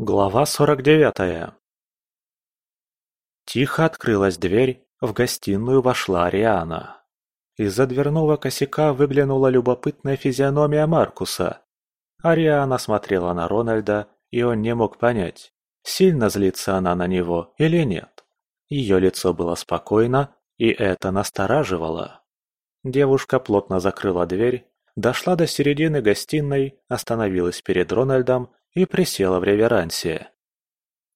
Глава сорок девятая Тихо открылась дверь, в гостиную вошла Ариана. Из-за дверного косяка выглянула любопытная физиономия Маркуса. Ариана смотрела на Рональда, и он не мог понять, сильно злится она на него или нет. Ее лицо было спокойно, и это настораживало. Девушка плотно закрыла дверь, дошла до середины гостиной, остановилась перед Рональдом и присела в реверансе.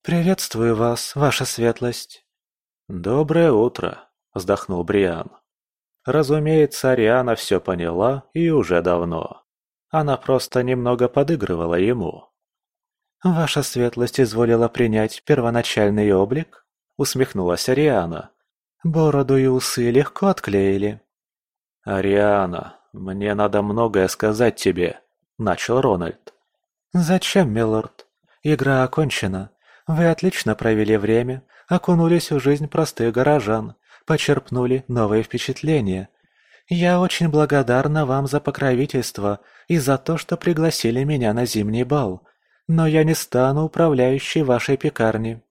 «Приветствую вас, ваша светлость!» «Доброе утро!» – вздохнул Бриан. Разумеется, Ариана все поняла и уже давно. Она просто немного подыгрывала ему. «Ваша светлость изволила принять первоначальный облик?» – усмехнулась Ариана. «Бороду и усы легко отклеили». «Ариана, мне надо многое сказать тебе», – начал Рональд. «Зачем, милорд? Игра окончена. Вы отлично провели время, окунулись в жизнь простых горожан, почерпнули новые впечатления. Я очень благодарна вам за покровительство и за то, что пригласили меня на зимний бал, но я не стану управляющей вашей пекарни».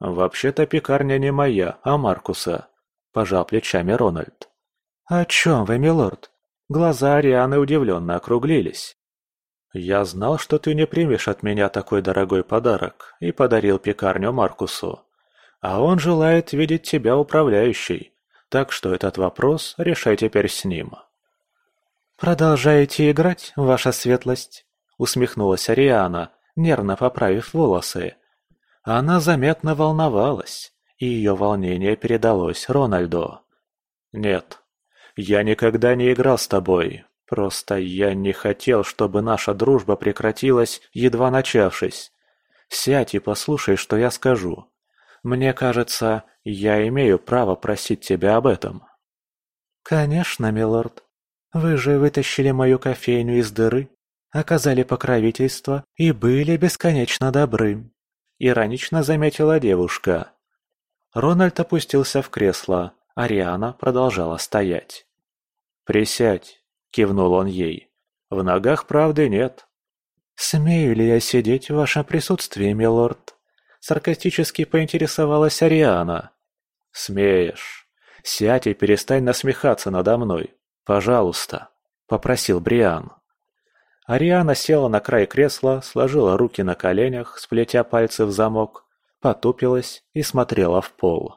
«Вообще-то пекарня не моя, а Маркуса», – пожал плечами Рональд. «О чем вы, милорд?» Глаза Арианы удивленно округлились. «Я знал, что ты не примешь от меня такой дорогой подарок, и подарил пекарню Маркусу. А он желает видеть тебя управляющей, так что этот вопрос решай теперь с ним». «Продолжаете играть, ваша светлость?» — усмехнулась Ариана, нервно поправив волосы. Она заметно волновалась, и ее волнение передалось Рональду. «Нет, я никогда не играл с тобой, Просто я не хотел, чтобы наша дружба прекратилась, едва начавшись. Сядь и послушай, что я скажу. Мне кажется, я имею право просить тебя об этом». «Конечно, милорд. Вы же вытащили мою кофейню из дыры, оказали покровительство и были бесконечно добры», — иронично заметила девушка. Рональд опустился в кресло, Ариана продолжала стоять. «Присядь, – кивнул он ей. «В ногах правды нет». «Смею ли я сидеть в вашем присутствии, милорд?» Саркастически поинтересовалась Ариана. «Смеешь. Сядь и перестань насмехаться надо мной. Пожалуйста», – попросил Бриан. Ариана села на край кресла, сложила руки на коленях, сплетя пальцы в замок, потупилась и смотрела в пол.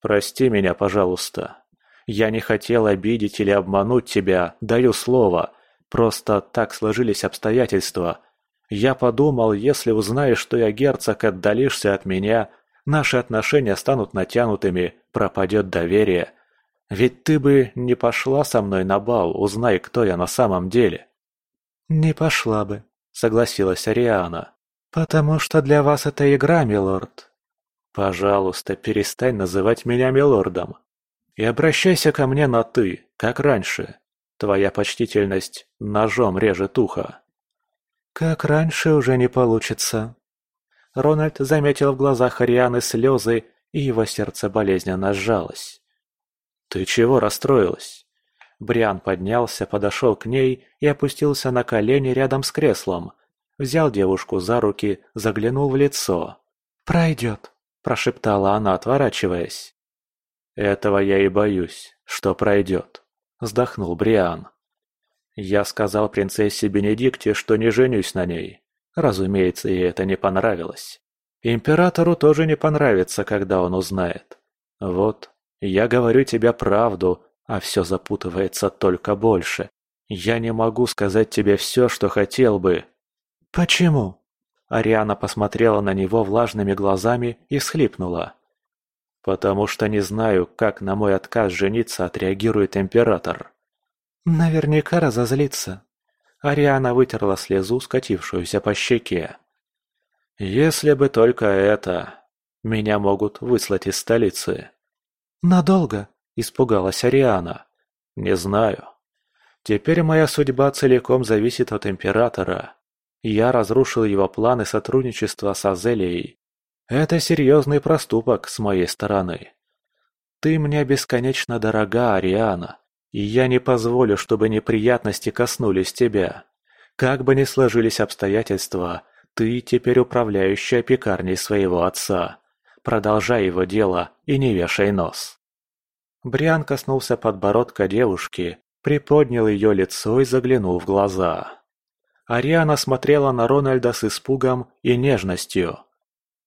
«Прости меня, пожалуйста. Я не хотел обидеть или обмануть тебя, даю слово. Просто так сложились обстоятельства. Я подумал, если узнаешь, что я герцог, отдалишься от меня, наши отношения станут натянутыми, пропадет доверие. Ведь ты бы не пошла со мной на бал, узнай, кто я на самом деле. Не пошла бы, согласилась Ариана. Потому что для вас это игра, милорд. Пожалуйста, перестань называть меня милордом. И обращайся ко мне на «ты», как раньше. Твоя почтительность ножом режет ухо». «Как раньше уже не получится». Рональд заметил в глазах Арианы слезы, и его сердце болезненно сжалось. «Ты чего расстроилась?» Бриан поднялся, подошел к ней и опустился на колени рядом с креслом. Взял девушку за руки, заглянул в лицо. «Пройдет», – прошептала она, отворачиваясь. «Этого я и боюсь, что пройдет», – вздохнул Бриан. «Я сказал принцессе Бенедикте, что не женюсь на ней. Разумеется, ей это не понравилось. Императору тоже не понравится, когда он узнает. Вот, я говорю тебе правду, а все запутывается только больше. Я не могу сказать тебе все, что хотел бы». «Почему?» Ариана посмотрела на него влажными глазами и всхлипнула. Потому что не знаю, как на мой отказ жениться отреагирует император. Наверняка разозлится. Ариана вытерла слезу, скатившуюся по щеке. Если бы только это... Меня могут выслать из столицы. Надолго? Испугалась Ариана. Не знаю. Теперь моя судьба целиком зависит от императора. Я разрушил его планы сотрудничества с Азелией это серьезный проступок с моей стороны. Ты мне бесконечно дорога, Ариана, и я не позволю, чтобы неприятности коснулись тебя. Как бы ни сложились обстоятельства, Ты теперь управляющая пекарней своего отца. Продолжай его дело и не вешай нос. Бриан коснулся подбородка девушки, приподнял ее лицо и заглянул в глаза. Ариана смотрела на Рональда с испугом и нежностью.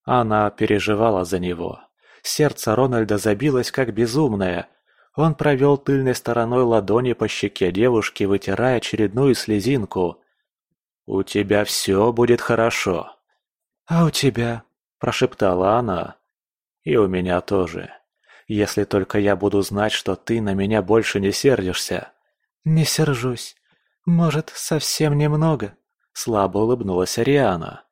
Она переживала за него. Сердце Рональда забилось как безумное. Он провел тыльной стороной ладони по щеке девушки, вытирая очередную слезинку. «У тебя все будет хорошо». «А у тебя?» – прошептала она. «И у меня тоже. Если только я буду знать, что ты на меня больше не сердишься». «Не сержусь. Может, совсем немного?» – слабо улыбнулась Ариана.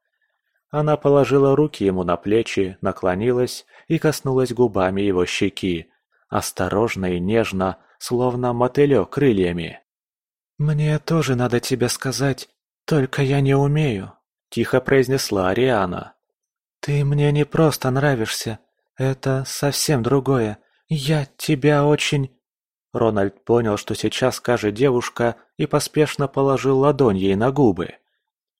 Она положила руки ему на плечи, наклонилась и коснулась губами его щеки, осторожно и нежно, словно мотылек крыльями. «Мне тоже надо тебе сказать, только я не умею», – тихо произнесла Ариана. «Ты мне не просто нравишься, это совсем другое. Я тебя очень...» Рональд понял, что сейчас скажет девушка, и поспешно положил ладонь ей на губы.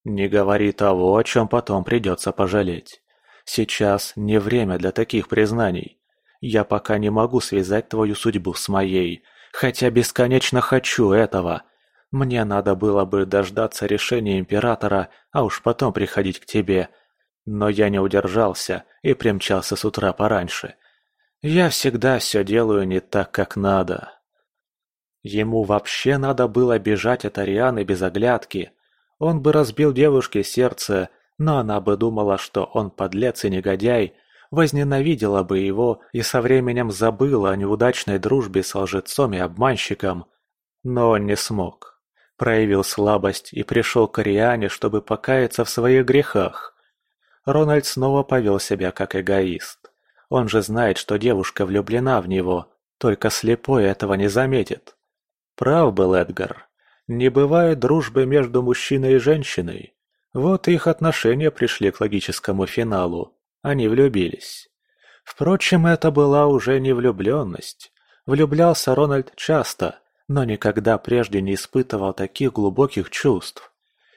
Не говори того, о чем потом придется пожалеть. Сейчас не время для таких признаний. Я пока не могу связать твою судьбу с моей, хотя бесконечно хочу этого. Мне надо было бы дождаться решения императора, а уж потом приходить к тебе. Но я не удержался и примчался с утра пораньше. Я всегда все делаю не так, как надо. Ему вообще надо было бежать от Арианы без оглядки, он бы разбил девушке сердце, но она бы думала, что он подлец и негодяй, возненавидела бы его и со временем забыла о неудачной дружбе с лжецом и обманщиком. Но он не смог. Проявил слабость и пришел к Ариане, чтобы покаяться в своих грехах. Рональд снова повел себя как эгоист. Он же знает, что девушка влюблена в него, только слепой этого не заметит. Прав был Эдгар. Не бывает дружбы между мужчиной и женщиной. Вот их отношения пришли к логическому финалу. Они влюбились. Впрочем, это была уже не влюбленность. Влюблялся Рональд часто, но никогда прежде не испытывал таких глубоких чувств.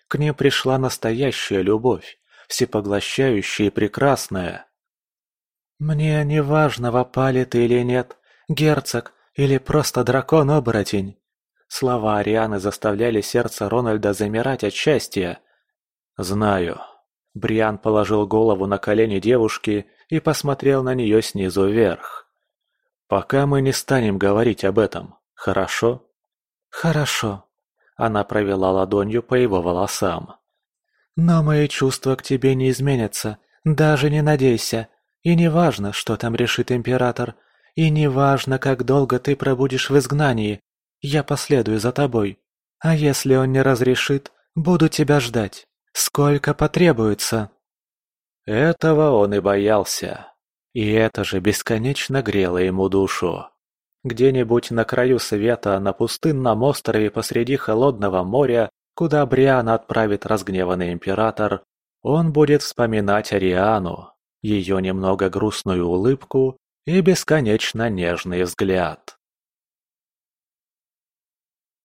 К ним пришла настоящая любовь, всепоглощающая и прекрасная. «Мне не важно, вопали ты или нет, герцог или просто дракон-оборотень. Слова Арианы заставляли сердце Рональда замирать от счастья. «Знаю». Бриан положил голову на колени девушки и посмотрел на нее снизу вверх. «Пока мы не станем говорить об этом, хорошо?» «Хорошо». Она провела ладонью по его волосам. «Но мои чувства к тебе не изменятся, даже не надейся. И не важно, что там решит император, и не важно, как долго ты пробудешь в изгнании, я последую за тобой. А если он не разрешит, буду тебя ждать. Сколько потребуется?» Этого он и боялся. И это же бесконечно грело ему душу. Где-нибудь на краю света, на пустынном острове посреди холодного моря, куда Бриана отправит разгневанный император, он будет вспоминать Ариану, ее немного грустную улыбку и бесконечно нежный взгляд.